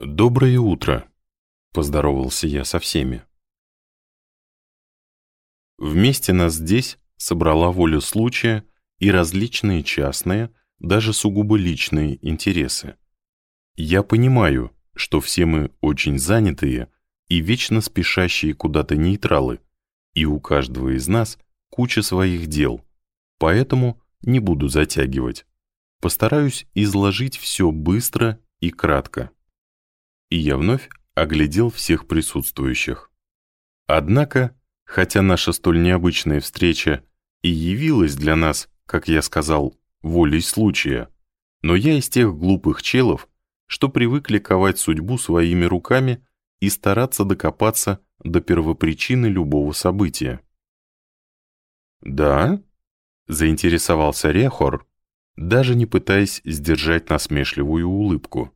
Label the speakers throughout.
Speaker 1: «Доброе утро», — поздоровался я со всеми. Вместе нас здесь собрала воля случая и различные частные, даже сугубо личные интересы. Я понимаю, что все мы очень занятые и вечно спешащие куда-то нейтралы, и у каждого из нас куча своих дел, поэтому не буду затягивать. Постараюсь изложить все быстро и кратко и я вновь оглядел всех присутствующих. Однако, хотя наша столь необычная встреча и явилась для нас, как я сказал, волей случая, но я из тех глупых челов, что привыкли ковать судьбу своими руками и стараться докопаться до первопричины любого события. «Да?» — заинтересовался Рехор, даже не пытаясь сдержать насмешливую улыбку.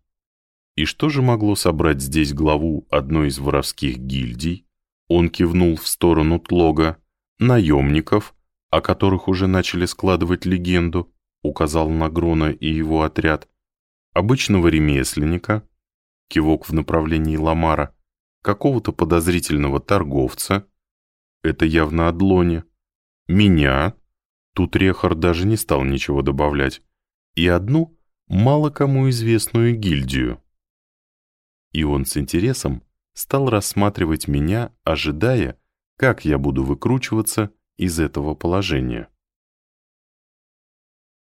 Speaker 1: И что же могло собрать здесь главу одной из воровских гильдий? Он кивнул в сторону Тлога. Наемников, о которых уже начали складывать легенду, указал на Грона и его отряд. Обычного ремесленника, кивок в направлении Ламара, какого-то подозрительного торговца, это явно Адлоне, меня, тут Рехар даже не стал ничего добавлять, и одну мало кому известную гильдию и он с интересом стал рассматривать меня, ожидая, как я буду выкручиваться из этого положения.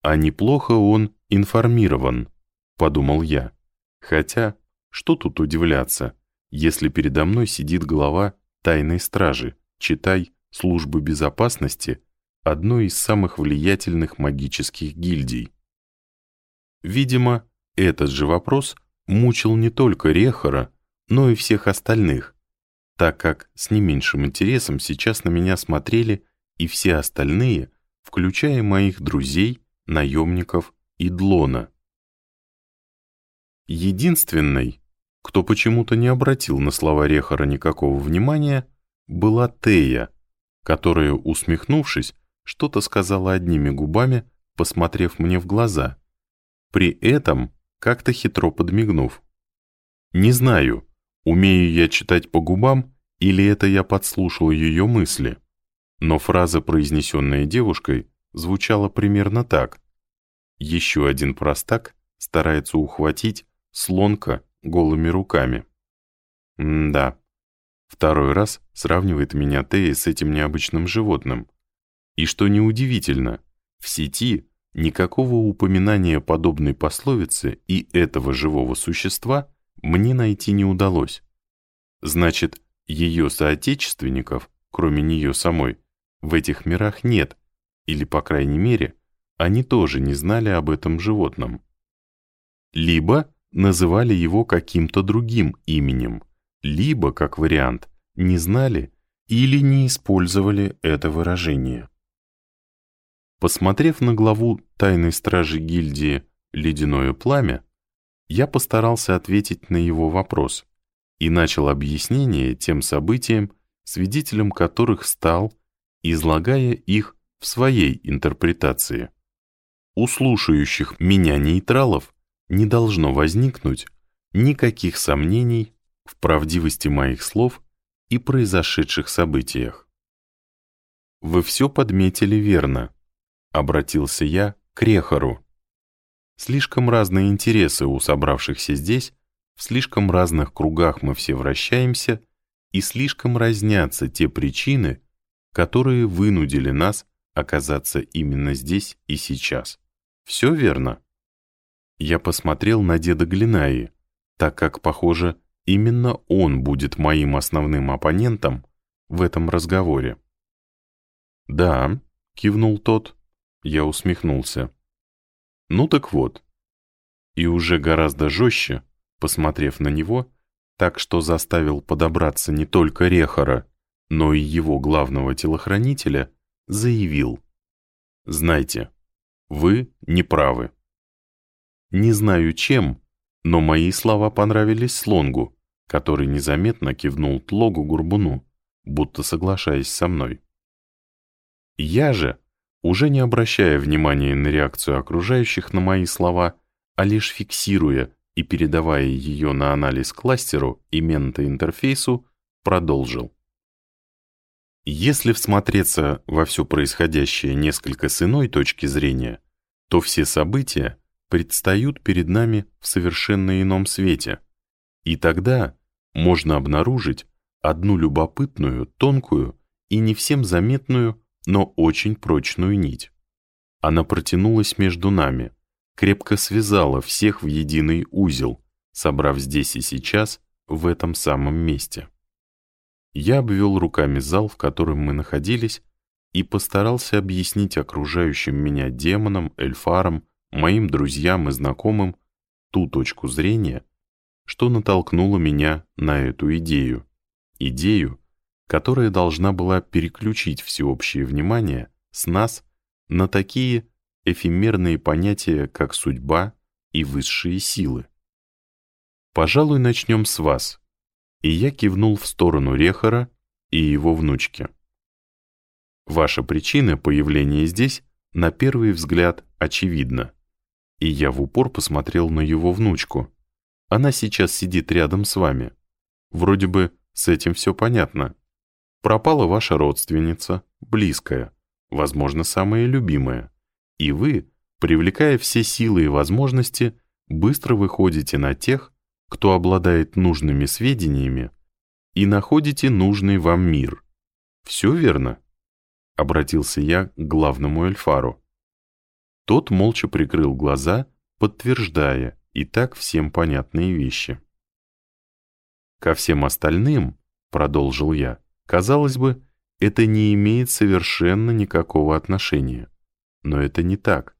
Speaker 1: «А неплохо он информирован», — подумал я. Хотя, что тут удивляться, если передо мной сидит глава тайной стражи, читай, службы безопасности, одной из самых влиятельных магических гильдий. Видимо, этот же вопрос мучил не только Рехора, но и всех остальных, так как с не меньшим интересом сейчас на меня смотрели и все остальные, включая моих друзей, наемников и Длона. Единственной, кто почему-то не обратил на слова Рехора никакого внимания, была Тея, которая, усмехнувшись, что-то сказала одними губами, посмотрев мне в глаза. При этом как-то хитро подмигнув. Не знаю, умею я читать по губам или это я подслушал ее мысли, но фраза, произнесенная девушкой, звучала примерно так. Еще один простак старается ухватить слонка голыми руками. М да, второй раз сравнивает меня Тея с этим необычным животным. И что неудивительно, в сети Никакого упоминания подобной пословицы и этого живого существа мне найти не удалось. Значит, ее соотечественников, кроме нее самой, в этих мирах нет, или, по крайней мере, они тоже не знали об этом животном. Либо называли его каким-то другим именем, либо, как вариант, не знали или не использовали это выражение. Посмотрев на главу тайной стражи гильдии «Ледяное пламя», я постарался ответить на его вопрос и начал объяснение тем событиям, свидетелем которых стал, излагая их в своей интерпретации. У слушающих меня нейтралов не должно возникнуть никаких сомнений в правдивости моих слов и произошедших событиях. Вы все подметили верно. Обратился я к Рехару. Слишком разные интересы у собравшихся здесь, в слишком разных кругах мы все вращаемся, и слишком разнятся те причины, которые вынудили нас оказаться именно здесь и сейчас. Все верно? Я посмотрел на деда Глинаи, так как, похоже, именно он будет моим основным оппонентом в этом разговоре. «Да», — кивнул тот, я усмехнулся. Ну так вот. И уже гораздо жестче, посмотрев на него, так что заставил подобраться не только Рехара, но и его главного телохранителя, заявил. «Знайте, вы не правы». Не знаю чем, но мои слова понравились Слонгу, который незаметно кивнул Тлогу Гурбуну, будто соглашаясь со мной. Я же уже не обращая внимания на реакцию окружающих на мои слова, а лишь фиксируя и, передавая ее на анализ кластеру и ментоинтерфейсу, продолжил. Если всмотреться во все происходящее несколько с иной точки зрения, то все события предстают перед нами в совершенно ином свете, и тогда можно обнаружить одну любопытную, тонкую и не всем заметную, но очень прочную нить. Она протянулась между нами, крепко связала всех в единый узел, собрав здесь и сейчас, в этом самом месте. Я обвел руками зал, в котором мы находились, и постарался объяснить окружающим меня демонам, эльфарам, моим друзьям и знакомым ту точку зрения, что натолкнуло меня на эту идею. Идею, которая должна была переключить всеобщее внимание с нас на такие эфемерные понятия, как судьба и высшие силы. Пожалуй, начнем с вас. И я кивнул в сторону Рехара и его внучки. Ваша причина появления здесь, на первый взгляд, очевидна. И я в упор посмотрел на его внучку. Она сейчас сидит рядом с вами. Вроде бы с этим все понятно. Пропала ваша родственница, близкая, возможно, самая любимая. И вы, привлекая все силы и возможности, быстро выходите на тех, кто обладает нужными сведениями, и находите нужный вам мир. Все верно? Обратился я к главному эльфару. Тот молча прикрыл глаза, подтверждая и так всем понятные вещи. Ко всем остальным, продолжил я, казалось бы, это не имеет совершенно никакого отношения. Но это не так.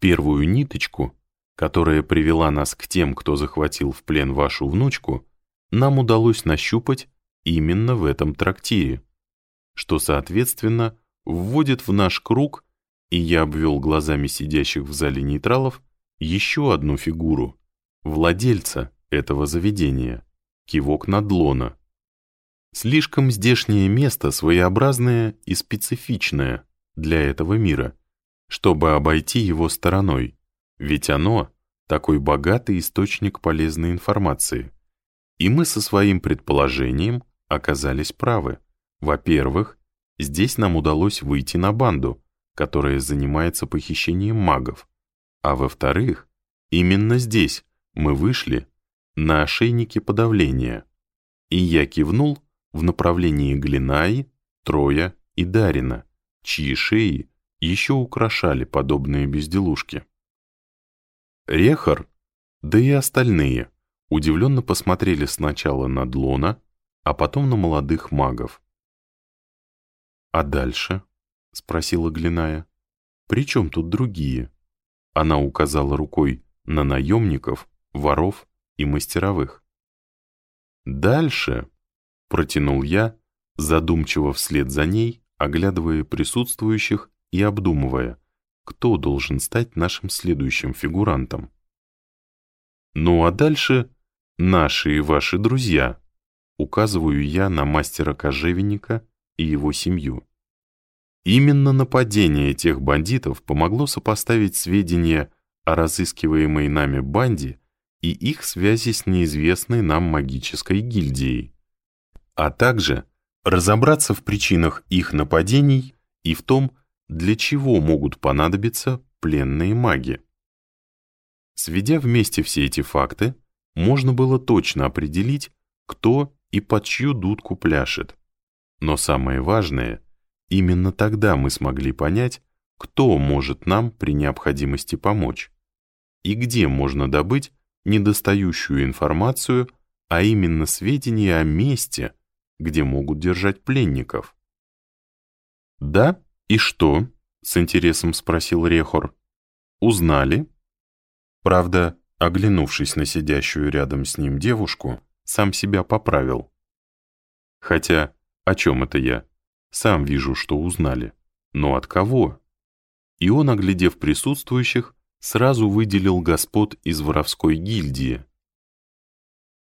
Speaker 1: Первую ниточку, которая привела нас к тем, кто захватил в плен вашу внучку, нам удалось нащупать именно в этом трактире, что, соответственно, вводит в наш круг, и я обвел глазами сидящих в зале нейтралов, еще одну фигуру, владельца этого заведения, кивок надлона. Слишком здешнее место своеобразное и специфичное для этого мира, чтобы обойти его стороной, ведь оно — такой богатый источник полезной информации. И мы со своим предположением оказались правы. Во-первых, здесь нам удалось выйти на банду, которая занимается похищением магов, а во-вторых, именно здесь мы вышли на ошейнике подавления. И я кивнул в направлении Глинаи, Троя и Дарина, чьи шеи еще украшали подобные безделушки. Рехар, да и остальные, удивленно посмотрели сначала на Длона, а потом на молодых магов. «А дальше?» — спросила Глиная. «При чем тут другие?» Она указала рукой на наемников, воров и мастеровых. «Дальше», — протянул я, задумчиво вслед за ней, оглядывая присутствующих и обдумывая, кто должен стать нашим следующим фигурантом. «Ну а дальше наши и ваши друзья», — указываю я на мастера кожевенника и его семью. Именно нападение этих бандитов помогло сопоставить сведения о разыскиваемой нами банде и их связи с неизвестной нам магической гильдией, а также разобраться в причинах их нападений и в том, для чего могут понадобиться пленные маги. Сведя вместе все эти факты, можно было точно определить, кто и под чью дудку пляшет. Но самое важное — Именно тогда мы смогли понять, кто может нам при необходимости помочь и где можно добыть недостающую информацию, а именно сведения о месте, где могут держать пленников. «Да? И что?» — с интересом спросил Рехор. «Узнали?» Правда, оглянувшись на сидящую рядом с ним девушку, сам себя поправил. Хотя, о чем это я? Сам вижу, что узнали. Но от кого? И он, оглядев присутствующих, сразу выделил господ из воровской гильдии.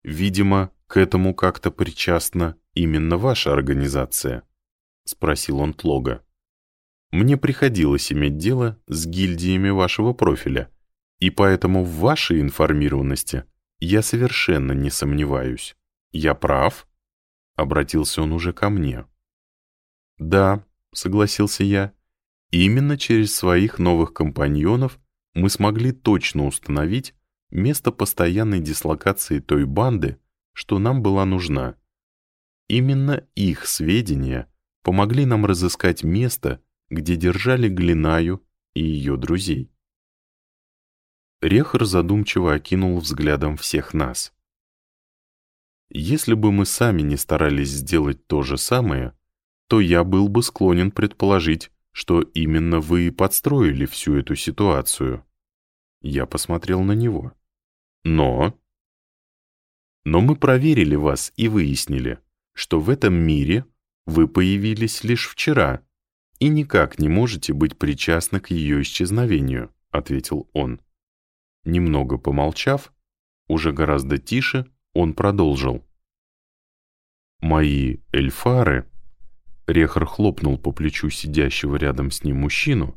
Speaker 1: «Видимо, к этому как-то причастна именно ваша организация?» — спросил он Тлога. «Мне приходилось иметь дело с гильдиями вашего профиля, И поэтому в вашей информированности я совершенно не сомневаюсь. Я прав?» Обратился он уже ко мне. «Да», — согласился я, — «именно через своих новых компаньонов мы смогли точно установить место постоянной дислокации той банды, что нам была нужна. Именно их сведения помогли нам разыскать место, где держали Глинаю и ее друзей. Рехар задумчиво окинул взглядом всех нас. Если бы мы сами не старались сделать то же самое, то я был бы склонен предположить, что именно вы и подстроили всю эту ситуацию. Я посмотрел на него. Но... Но мы проверили вас и выяснили, что в этом мире вы появились лишь вчера и никак не можете быть причастны к ее исчезновению, ответил он. Немного помолчав, уже гораздо тише, он продолжил. «Мои эльфары...» Рехар хлопнул по плечу сидящего рядом с ним мужчину,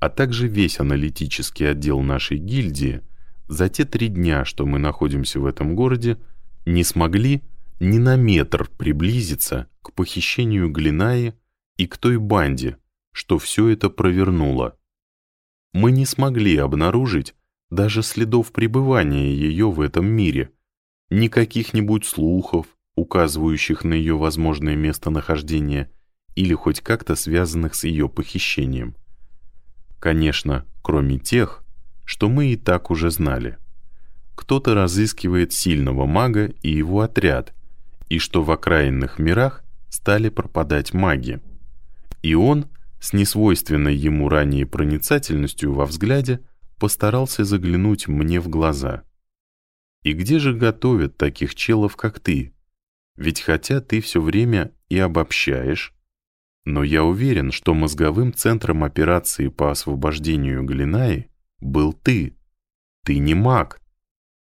Speaker 1: а также весь аналитический отдел нашей гильдии за те три дня, что мы находимся в этом городе, не смогли ни на метр приблизиться к похищению Глинаи и к той банде, что все это провернуло. Мы не смогли обнаружить даже следов пребывания ее в этом мире, ни каких-нибудь слухов, указывающих на ее возможное местонахождение или хоть как-то связанных с ее похищением. Конечно, кроме тех, что мы и так уже знали. Кто-то разыскивает сильного мага и его отряд, и что в окраинных мирах стали пропадать маги. И он, с несвойственной ему ранее проницательностью во взгляде, постарался заглянуть мне в глаза. «И где же готовят таких челов, как ты? Ведь хотя ты все время и обобщаешь, но я уверен, что мозговым центром операции по освобождению Глинаи был ты. Ты не маг.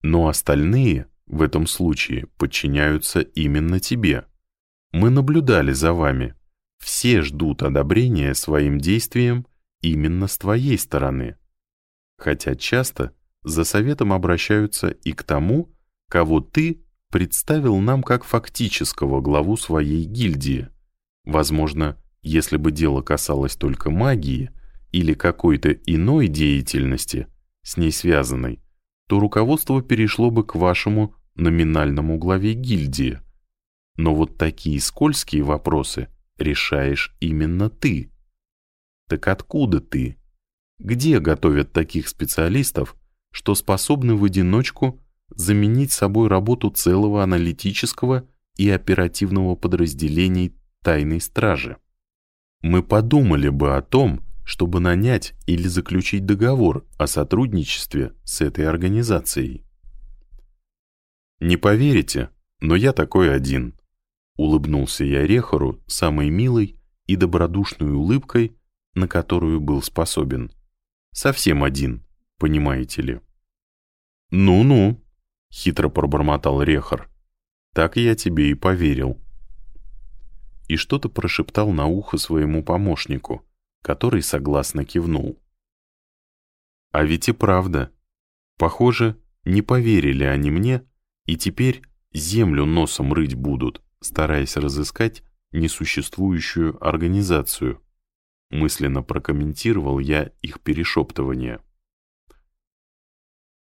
Speaker 1: Но остальные в этом случае подчиняются именно тебе. Мы наблюдали за вами. Все ждут одобрения своим действиям именно с твоей стороны. Хотя часто за советом обращаются и к тому, кого ты представил нам как фактического главу своей гильдии. Возможно, если бы дело касалось только магии или какой-то иной деятельности, с ней связанной, то руководство перешло бы к вашему номинальному главе гильдии. Но вот такие скользкие вопросы решаешь именно ты. Так откуда ты? Где готовят таких специалистов, что способны в одиночку заменить собой работу целого аналитического и оперативного подразделений тайной стражи? Мы подумали бы о том, чтобы нанять или заключить договор о сотрудничестве с этой организацией. «Не поверите, но я такой один», — улыбнулся я Рехару самой милой и добродушной улыбкой, на которую был способен. Совсем один, понимаете ли. «Ну-ну», — хитро пробормотал Рехар. «Так я тебе и поверил». И что-то прошептал на ухо своему помощнику, который согласно кивнул. А ведь и правда. Похоже, не поверили они мне, и теперь землю носом рыть будут, стараясь разыскать несуществующую организацию, Мысленно прокомментировал я их перешептывание.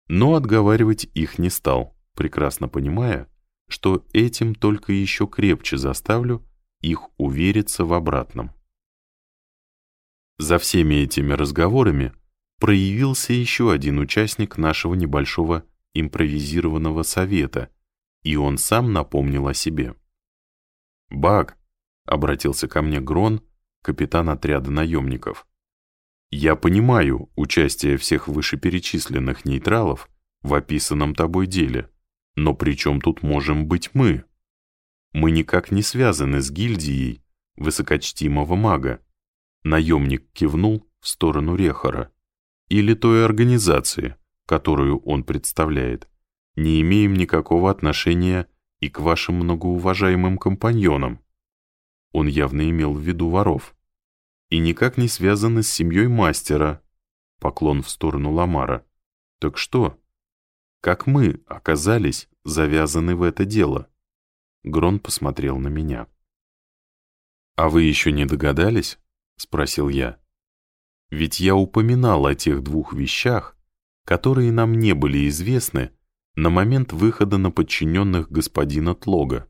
Speaker 1: Но отговаривать их не стал, прекрасно понимая, что этим только еще крепче заставлю их увериться в обратном. За всеми этими разговорами проявился еще один участник нашего небольшого импровизированного совета, и он сам напомнил о себе. «Баг», — обратился ко мне Грон, капитан отряда наемников. «Я понимаю участие всех вышеперечисленных нейтралов в описанном тобой деле, но при чем тут можем быть мы? Мы никак не связаны с гильдией высокочтимого мага». Наемник кивнул в сторону Рехара. «Или той организации, которую он представляет. Не имеем никакого отношения и к вашим многоуважаемым компаньонам». Он явно имел в виду воров и никак не связаны с семьей мастера. Поклон в сторону Ламара. Так что? Как мы оказались завязаны в это дело? Грон посмотрел на меня. «А вы еще не догадались?» — спросил я. «Ведь я упоминал о тех двух вещах, которые нам не были известны на момент выхода на подчиненных господина Тлога.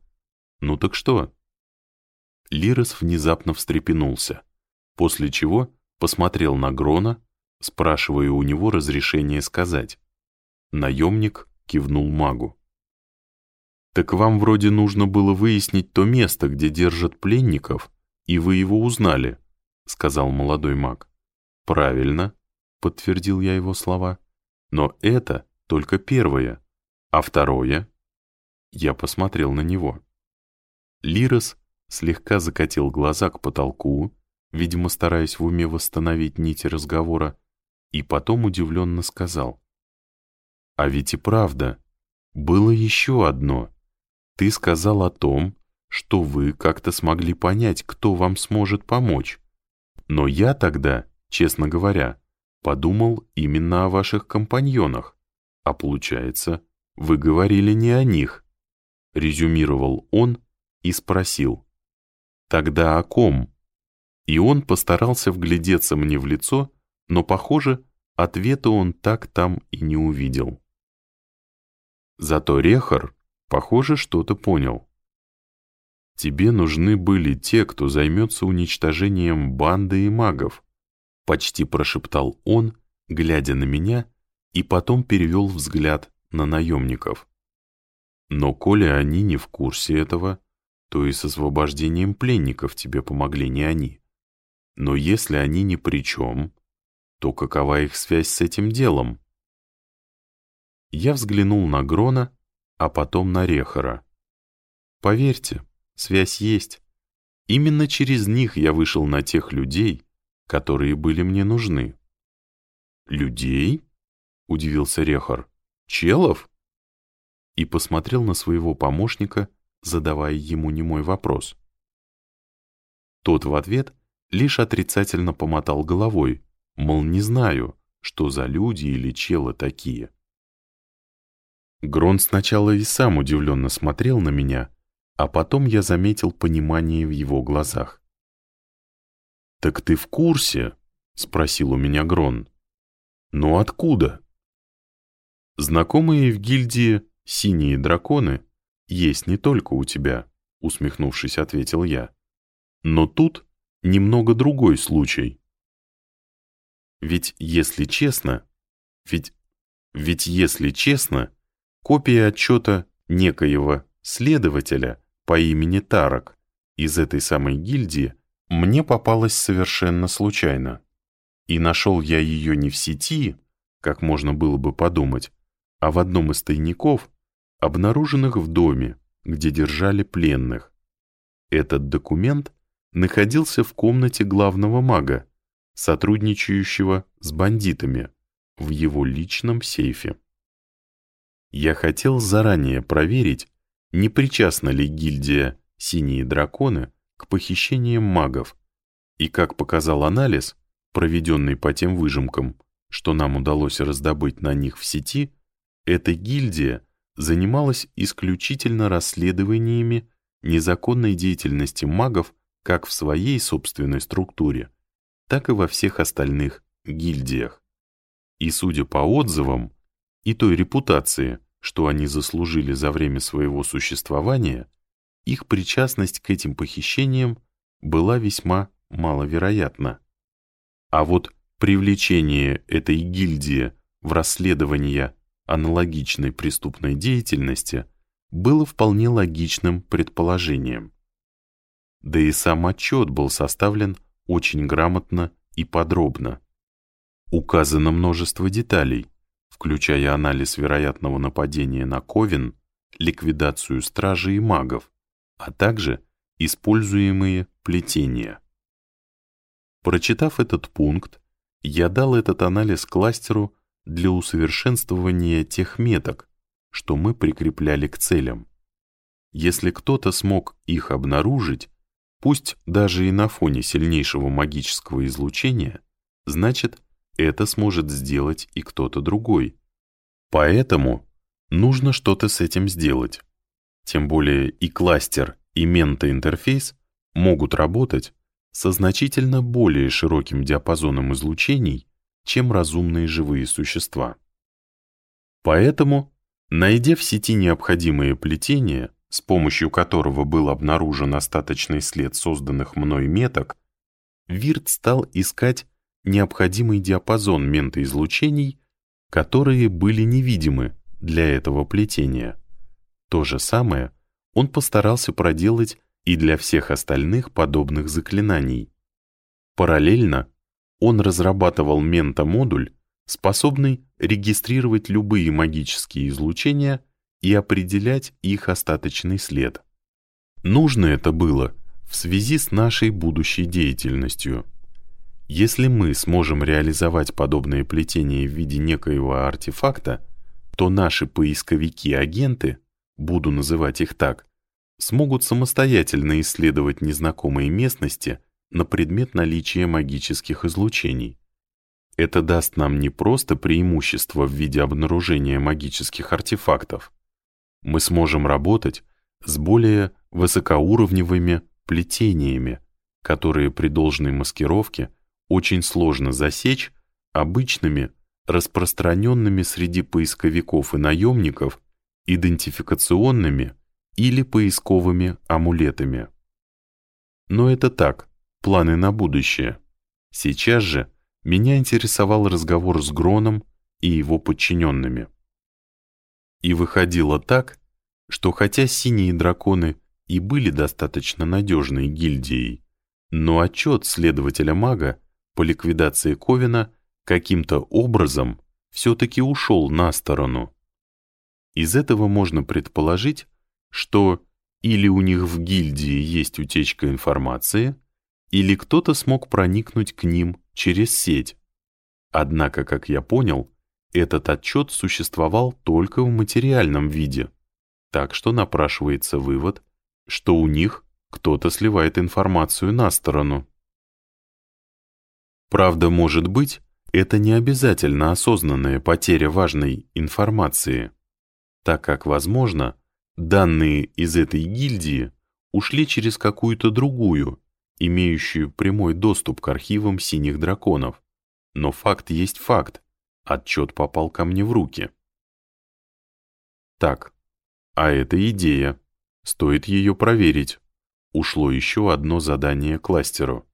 Speaker 1: Ну так что?» Лирос внезапно встрепенулся, после чего посмотрел на Грона, спрашивая у него разрешение сказать. Наемник кивнул магу. «Так вам вроде нужно было выяснить то место, где держат пленников, и вы его узнали», — сказал молодой маг. «Правильно», — подтвердил я его слова. «Но это только первое. А второе?» Я посмотрел на него. Лирос слегка закатил глаза к потолку, видимо, стараясь в уме восстановить нити разговора, и потом удивленно сказал. «А ведь и правда, было еще одно. Ты сказал о том, что вы как-то смогли понять, кто вам сможет помочь. Но я тогда, честно говоря, подумал именно о ваших компаньонах, а получается, вы говорили не о них», — резюмировал он и спросил. «Тогда о ком?» И он постарался вглядеться мне в лицо, но, похоже, ответа он так там и не увидел. Зато Рехар, похоже, что-то понял. «Тебе нужны были те, кто займется уничтожением банды и магов», почти прошептал он, глядя на меня, и потом перевел взгляд на наемников. «Но коли они не в курсе этого, то и с освобождением пленников тебе помогли не они. Но если они ни при чем, то какова их связь с этим делом? Я взглянул на Грона, а потом на Рехара. Поверьте, связь есть. Именно через них я вышел на тех людей, которые были мне нужны. «Людей?» — удивился Рехар. «Челов?» И посмотрел на своего помощника, задавая ему немой вопрос. Тот в ответ лишь отрицательно помотал головой, мол, не знаю, что за люди или челы такие. Грон сначала и сам удивленно смотрел на меня, а потом я заметил понимание в его глазах. «Так ты в курсе?» — спросил у меня Грон. «Ну откуда?» «Знакомые в гильдии «Синие драконы» есть не только у тебя», — усмехнувшись, ответил я. «Но тут немного другой случай. Ведь если честно, ведь, ведь если честно, копия отчета некоего следователя по имени Тарок из этой самой гильдии мне попалась совершенно случайно. И нашел я ее не в сети, как можно было бы подумать, а в одном из тайников, обнаруженных в доме, где держали пленных. Этот документ находился в комнате главного мага, сотрудничающего с бандитами, в его личном сейфе. Я хотел заранее проверить, не причастна ли гильдия «Синие драконы» к похищениям магов, и, как показал анализ, проведенный по тем выжимкам, что нам удалось раздобыть на них в сети, эта гильдия занималась исключительно расследованиями незаконной деятельности магов как в своей собственной структуре, так и во всех остальных гильдиях. И судя по отзывам и той репутации, что они заслужили за время своего существования, их причастность к этим похищениям была весьма маловероятна. А вот привлечение этой гильдии в расследование аналогичной преступной деятельности было вполне логичным предположением. Да и сам отчет был составлен очень грамотно и подробно. Указано множество деталей, включая анализ вероятного нападения на Ковен, ликвидацию стражи и магов, а также используемые плетения. Прочитав этот пункт, я дал этот анализ кластеру для усовершенствования тех меток, что мы прикрепляли к целям. Если кто-то смог их обнаружить, пусть даже и на фоне сильнейшего магического излучения, значит, это сможет сделать и кто-то другой, Поэтому нужно что-то с этим сделать. Тем более и кластер, и ментоинтерфейс могут работать со значительно более широким диапазоном излучений, чем разумные живые существа. Поэтому, найдя в сети необходимые плетения, с помощью которого был обнаружен остаточный след созданных мной меток, Вирт стал искать необходимый диапазон ментоизлучений, которые были невидимы для этого плетения. То же самое он постарался проделать и для всех остальных подобных заклинаний. Параллельно он разрабатывал ментомодуль, способный регистрировать любые магические излучения и определять их остаточный след. Нужно это было в связи с нашей будущей деятельностью. Если мы сможем реализовать подобное плетение в виде некоего артефакта, то наши поисковики-агенты, буду называть их так, смогут самостоятельно исследовать незнакомые местности на предмет наличия магических излучений. Это даст нам не просто преимущество в виде обнаружения магических артефактов. Мы сможем работать с более высокоуровневыми плетениями, которые при должной маскировке очень сложно засечь обычными, распространенными среди поисковиков и наемников, идентификационными или поисковыми амулетами. Но это так, планы на будущее. Сейчас же меня интересовал разговор с Гроном и его подчиненными. И выходило так, что хотя синие драконы и были достаточно надежной гильдией, но отчет следователя-мага по ликвидации Ковина каким-то образом все-таки ушел на сторону. Из этого можно предположить, что или у них в гильдии есть утечка информации, или кто-то смог проникнуть к ним через сеть. Однако, как я понял, этот отчет существовал только в материальном виде, так что напрашивается вывод, что у них кто-то сливает информацию на сторону. Правда, может быть, это не обязательно осознанная потеря важной информации, так как, возможно, данные из этой гильдии ушли через какую-то другую, имеющую прямой доступ к архивам синих драконов. Но факт есть факт, отчет попал ко мне в руки. Так, а это идея. Стоит ее проверить. Ушло еще одно задание кластеру.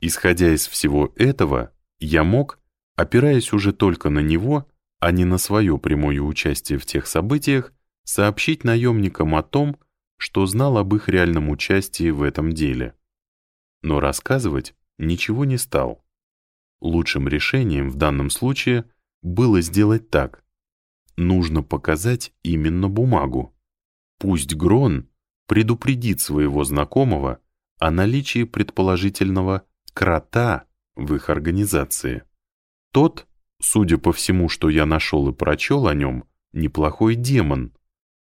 Speaker 1: Исходя из всего этого, я мог, опираясь уже только на него, а не на свое прямое участие в тех событиях, сообщить наемникам о том, что знал об их реальном участии в этом деле. Но рассказывать ничего не стал. Лучшим решением в данном случае было сделать так. Нужно показать именно бумагу. Пусть Грон предупредит своего знакомого о наличии предположительного крота в их организации. Тот, судя по всему, что я нашел и прочел о нем, неплохой демон,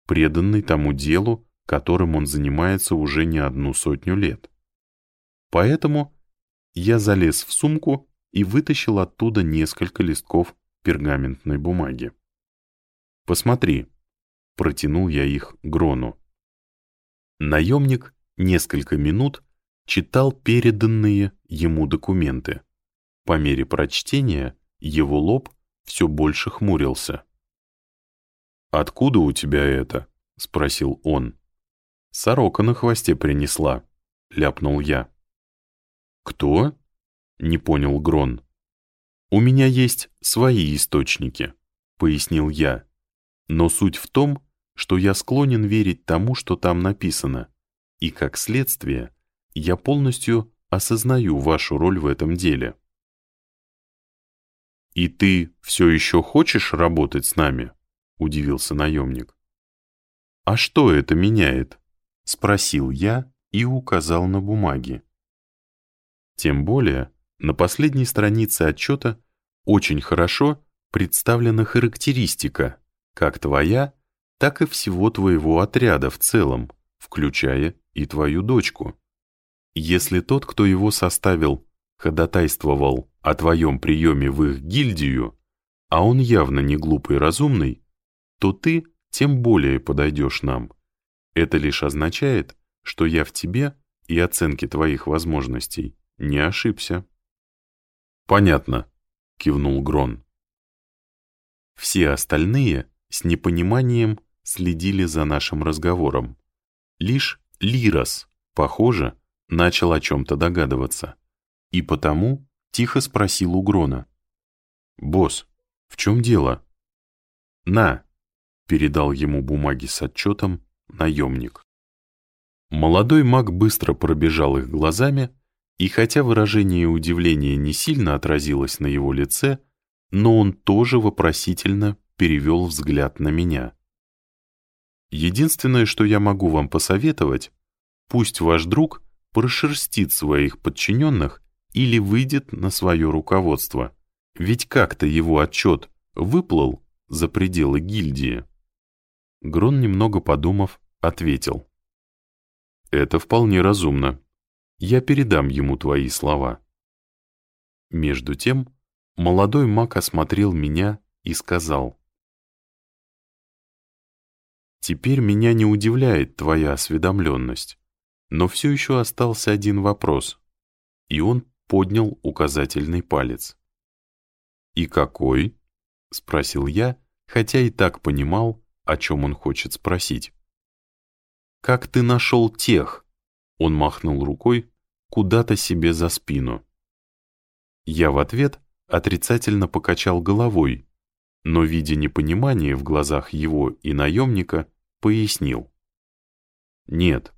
Speaker 1: преданный тому делу, которым он занимается уже не одну сотню лет. Поэтому я залез в сумку и вытащил оттуда несколько листков пергаментной бумаги. «Посмотри», Протянул я их Грону. Наемник несколько минут читал переданные ему документы. По мере прочтения его лоб все больше хмурился. «Откуда у тебя это?» — спросил он. «Сорока на хвосте принесла», — ляпнул я. «Кто?» — не понял Грон. «У меня есть свои источники», — пояснил я. Но суть в том, что я склонен верить тому, что там написано, и, как следствие, я полностью осознаю вашу роль в этом деле. «И ты все еще хочешь работать с нами?» — удивился наемник. «А что это меняет?» — спросил я и указал на бумаги. Тем более, на последней странице отчета очень хорошо представлена характеристика как твоя, так и всего твоего отряда в целом, включая и твою дочку. Если тот, кто его составил, ходатайствовал о твоем приеме в их гильдию, а он явно не глупый и разумный, то ты тем более подойдешь нам. Это лишь означает, что я в тебе и оценке твоих возможностей не ошибся. «Понятно», — кивнул Грон. Все остальные с непониманием следили за нашим разговором. Лишь Лирос, похоже, начал о чем-то догадываться. И потому тихо спросил у Грона. «Босс, в чем дело?» «На!» — передал ему бумаги с отчетом наемник. Молодой маг быстро пробежал их глазами, и хотя выражение удивления не сильно отразилось на его лице, но он тоже вопросительно перевел взгляд на меня. Единственное, что я могу вам посоветовать, пусть ваш друг прошерстит своих подчиненных или выйдет на свое руководство, ведь как-то его отчет выплыл за пределы гильдии. Грон, немного подумав, ответил. «Это вполне разумно. Я передам ему твои слова». Между тем, молодой маг осмотрел меня и сказал. «Теперь меня не удивляет твоя осведомленность, но все еще остался один вопрос». И он поднял указательный палец. «И какой?» — спросил я, хотя и так понимал, о чем он хочет спросить. «Как ты нашел тех?» Он махнул рукой куда-то себе за спину. Я в ответ отрицательно покачал головой, но, видя непонимание в глазах его и наемника, пояснил. «Нет,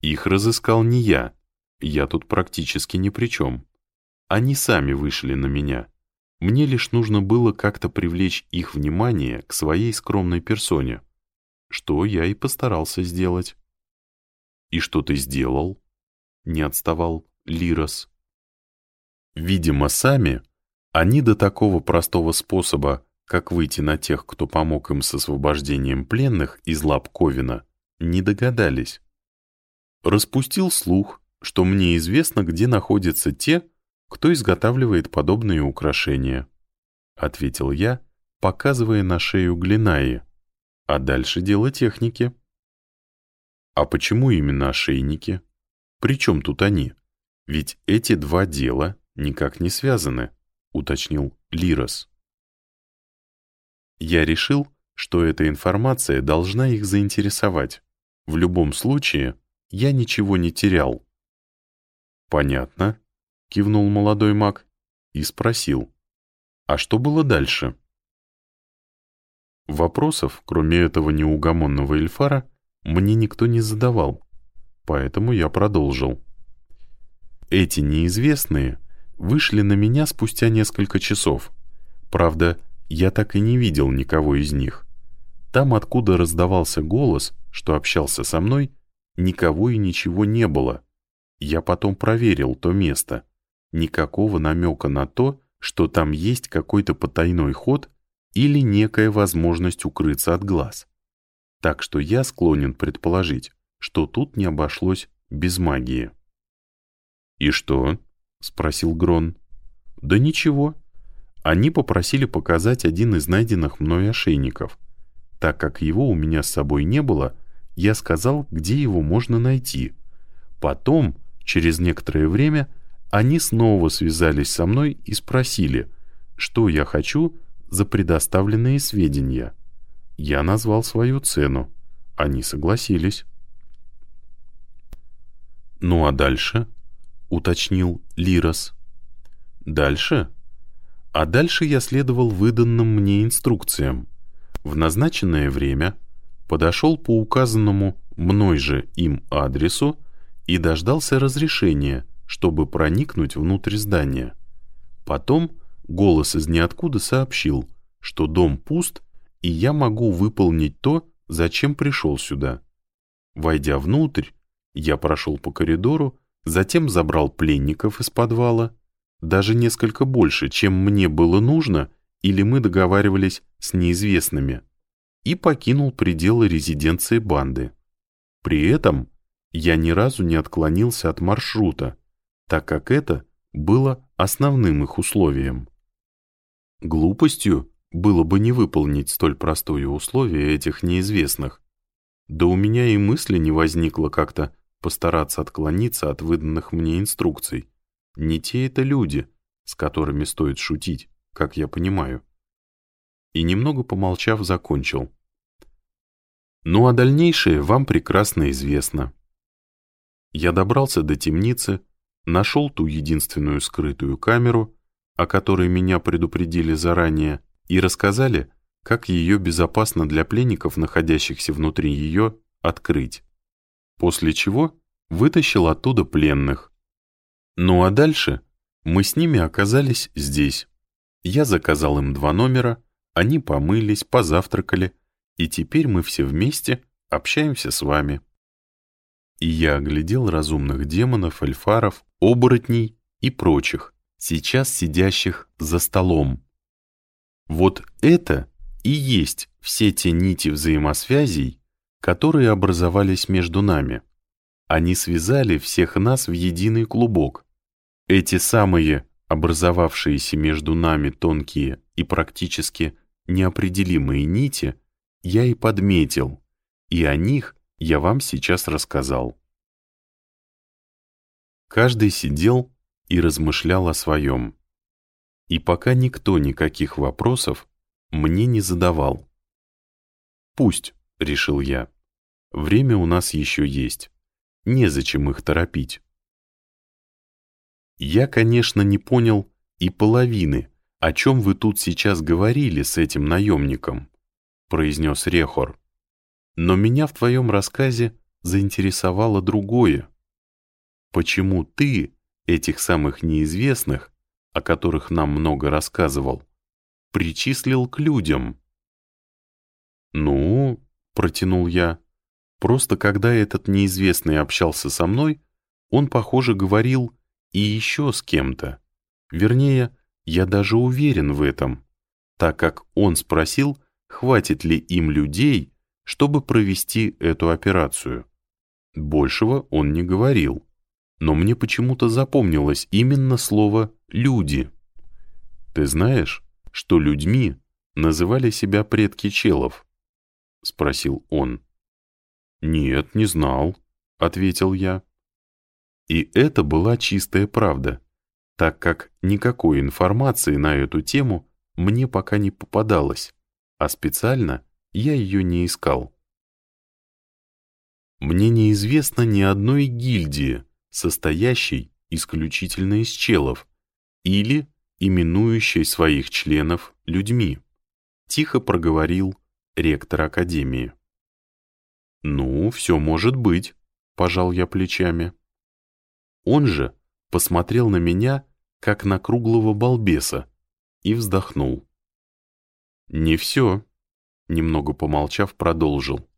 Speaker 1: их разыскал не я, я тут практически ни при чем. Они сами вышли на меня. Мне лишь нужно было как-то привлечь их внимание к своей скромной персоне, что я и постарался сделать. «И что ты сделал?» — не отставал Лирос. Видимо, сами они до такого простого способа, как выйти на тех, кто помог им с освобождением пленных из лап Ковина, не догадались. Распустил слух, что мне известно, где находятся те, кто изготавливает подобные украшения», — ответил я, показывая на шею Глинаи. «А дальше дело техники». «А почему именно ошейники? Причем тут они? Ведь эти два дела никак не связаны», — уточнил Лирос. Я решил, что эта информация должна их заинтересовать. В любом случае, я ничего не терял. «Понятно», — кивнул молодой маг и спросил, «А что было дальше?» Вопросов, кроме этого неугомонного эльфара, мне никто не задавал, поэтому я продолжил. Эти неизвестные вышли на меня спустя несколько часов. Правда, я так и не видел никого из них. Там, откуда раздавался голос, что общался со мной, никого и ничего не было. Я потом проверил то место никакого намека на то, что там есть какой-то потайной ход или некая возможность укрыться от глаз. Так что я склонен предположить, что тут не обошлось без магии. «И что?» — спросил Грон. «Да ничего. Они попросили показать один из найденных мной ошейников. Так как его у меня с собой не было, я сказал, где его можно найти. Потом, через некоторое время, они снова связались со мной и спросили, что я хочу за предоставленные сведения. Я назвал свою цену. Они согласились. «Ну а дальше?» — уточнил Лирос. «Дальше?» А дальше я следовал выданным мне инструкциям. В назначенное время подошел по указанному мной же им адресу и дождался разрешения — чтобы проникнуть внутрь здания. Потом голос из ниоткуда сообщил, что дом пуст, и я могу выполнить то, зачем пришел сюда. Войдя внутрь, я прошел по коридору, затем забрал пленников из подвала, даже несколько больше, чем мне было нужно или мы договаривались с неизвестными, и покинул пределы резиденции банды. При этом я ни разу не отклонился от маршрута, так как это было основным их условием. Глупостью было бы не выполнить столь простое условие этих неизвестных. Да у меня и мысли не возникло как-то постараться отклониться от выданных мне инструкций. Не те это люди, с которыми стоит шутить, как я понимаю. И немного помолчав, закончил. Ну а дальнейшее вам прекрасно известно. Я добрался до темницы, нашел ту единственную скрытую камеру, о которой меня предупредили заранее, и рассказали, как ее безопасно для пленников, находящихся внутри ее, открыть. После чего вытащил оттуда пленных. Ну а дальше мы с ними оказались здесь. Я заказал им два номера, они помылись, позавтракали, и теперь мы все вместе общаемся с вами. И я оглядел разумных демонов, эльфаров, оборотней и прочих, сейчас сидящих за столом. Вот это и есть все те нити взаимосвязей, которые образовались между нами. Они связали всех нас в единый клубок. Эти самые образовавшиеся между нами тонкие и практически неопределимые нити я и подметил, и о них я вам сейчас рассказал. Каждый сидел и размышлял о своем. И пока никто никаких вопросов мне не задавал. «Пусть», — решил я, — «время у нас еще есть, незачем их торопить». Я, конечно, не понял и половины, о чем вы тут сейчас говорили с этим наемником, произнес Рехор. Но меня в твоем рассказе заинтересовало другое. Почему ты этих самых неизвестных, о которых нам много рассказывал, причислил к людям? Ну, протянул я, просто когда этот неизвестный общался со мной, он, похоже, говорил и еще с кем-то. Вернее, я даже уверен в этом, так как он спросил, хватит ли им людей, чтобы провести эту операцию. Большего он не говорил, но мне почему-то запомнилось именно слово «люди». Ты знаешь, что людьми называли себя предки челов? — спросил он. «Нет, не знал», — ответил я. И это была чистая правда, так как никакой информации на эту тему мне пока не попадалось, а специально я ее не искал. Мне неизвестно ни одной гильдии, состоящей исключительно из челов, или именующей своих членов людьми, тихо проговорил ректор Академии. «Ну, все может быть», — пожал я плечами. Он же посмотрел на меня, как на круглого балбеса, и вздохнул. «Не все», — немного помолчав, продолжил.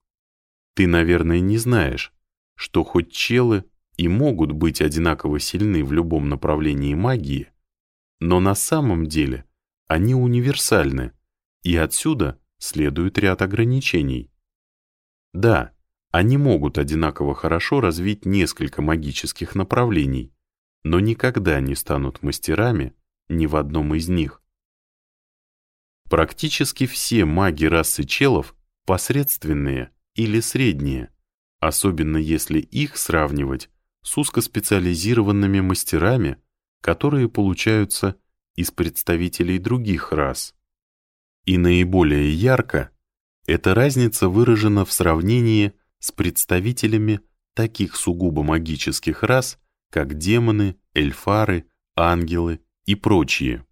Speaker 1: «Ты, наверное, не знаешь, что хоть челы и могут быть одинаково сильны в любом направлении магии, но на самом деле они универсальны, и отсюда следует ряд ограничений. Да, они могут одинаково хорошо развить несколько магических направлений, но никогда не станут мастерами ни в одном из них. Практически все маги расы челов посредственные или средние, особенно если их сравнивать с узкоспециализированными мастерами, которые получаются из представителей других рас. И наиболее ярко эта разница выражена в сравнении с представителями таких сугубо магических рас, как демоны, эльфары, ангелы и прочие.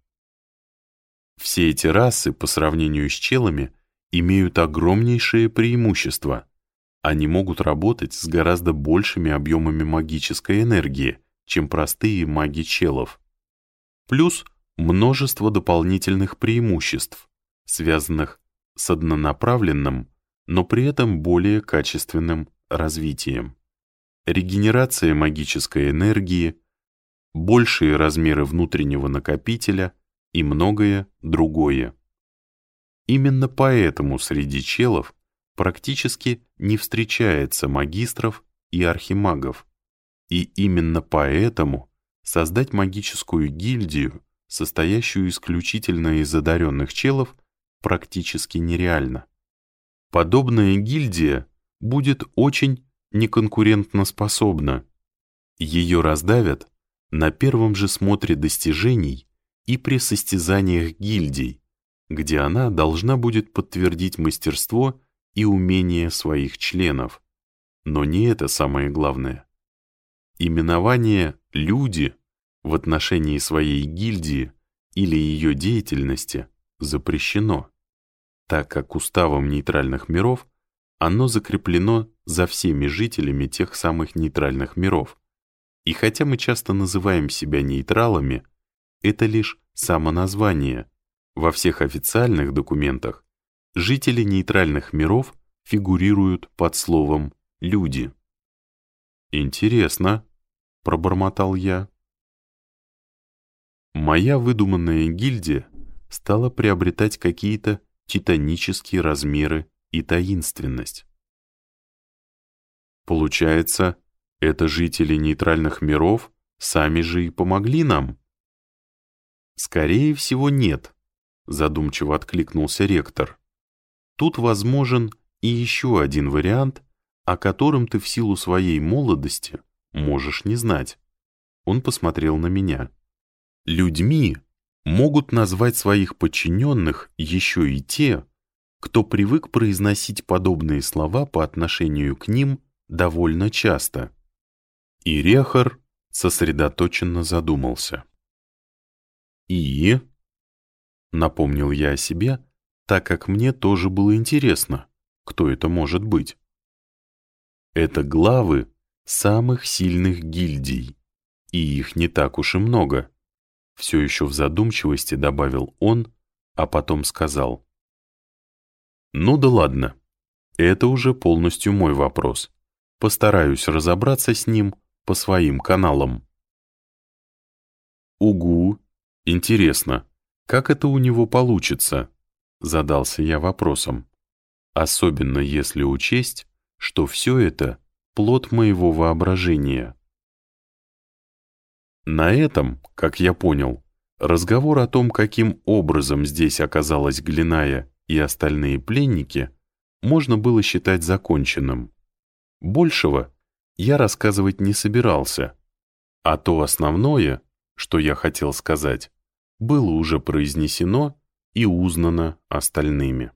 Speaker 1: Все эти расы по сравнению с челами имеют огромнейшее преимущество. Они могут работать с гораздо большими объемами магической энергии, чем простые маги челов. Плюс множество дополнительных преимуществ, связанных с однонаправленным но при этом более качественным развитием. Регенерация магической энергии, большие размеры внутреннего накопителя и многое другое. Именно поэтому среди челов практически не встречается магистров и архимагов. И именно поэтому создать магическую гильдию, состоящую исключительно из одаренных челов, практически нереально. Подобная гильдия будет очень неконкурентноспособна. Ее раздавят на первом же смотре достижений и при состязаниях гильдий, где она должна будет подтвердить мастерство и умение своих членов. Но не это самое главное. Именование «люди» в отношении своей гильдии или ее деятельности запрещено, так как уставом нейтральных миров оно закреплено за всеми жителями тех самых нейтральных миров. И хотя мы часто называем себя нейтралами, это лишь самоназвание. Во всех официальных документах жители нейтральных миров фигурируют под словом «люди». «Интересно», — пробормотал я. Моя выдуманная гильдия стала приобретать какие-то титанические размеры и таинственность. Получается, это жители нейтральных миров сами же и помогли нам? Скорее всего, нет, задумчиво откликнулся ректор. Тут возможен и еще один вариант, о котором ты в силу своей молодости можешь не знать. Он посмотрел на меня. Людьми могут назвать своих подчиненных еще и те, кто привык произносить подобные слова по отношению к ним довольно часто. И Рехар сосредоточенно задумался. «И?» — напомнил я о себе, так как мне тоже было интересно, кто это может быть. Это главы самых сильных гильдий, и их не так уж и много. Все еще в задумчивости добавил он, а потом сказал. «Ну да ладно, это уже полностью мой вопрос. Постараюсь разобраться с ним по своим каналам». «Угу, интересно, как это у него получится?» Задался я вопросом. Особенно если учесть, что все это — плод моего воображения. На этом, как я понял, разговор о том, каким образом здесь оказалась Глиная и остальные пленники, можно было считать законченным. Большего я рассказывать не собирался, а то основное, что я хотел сказать, было уже произнесено и узнано остальными.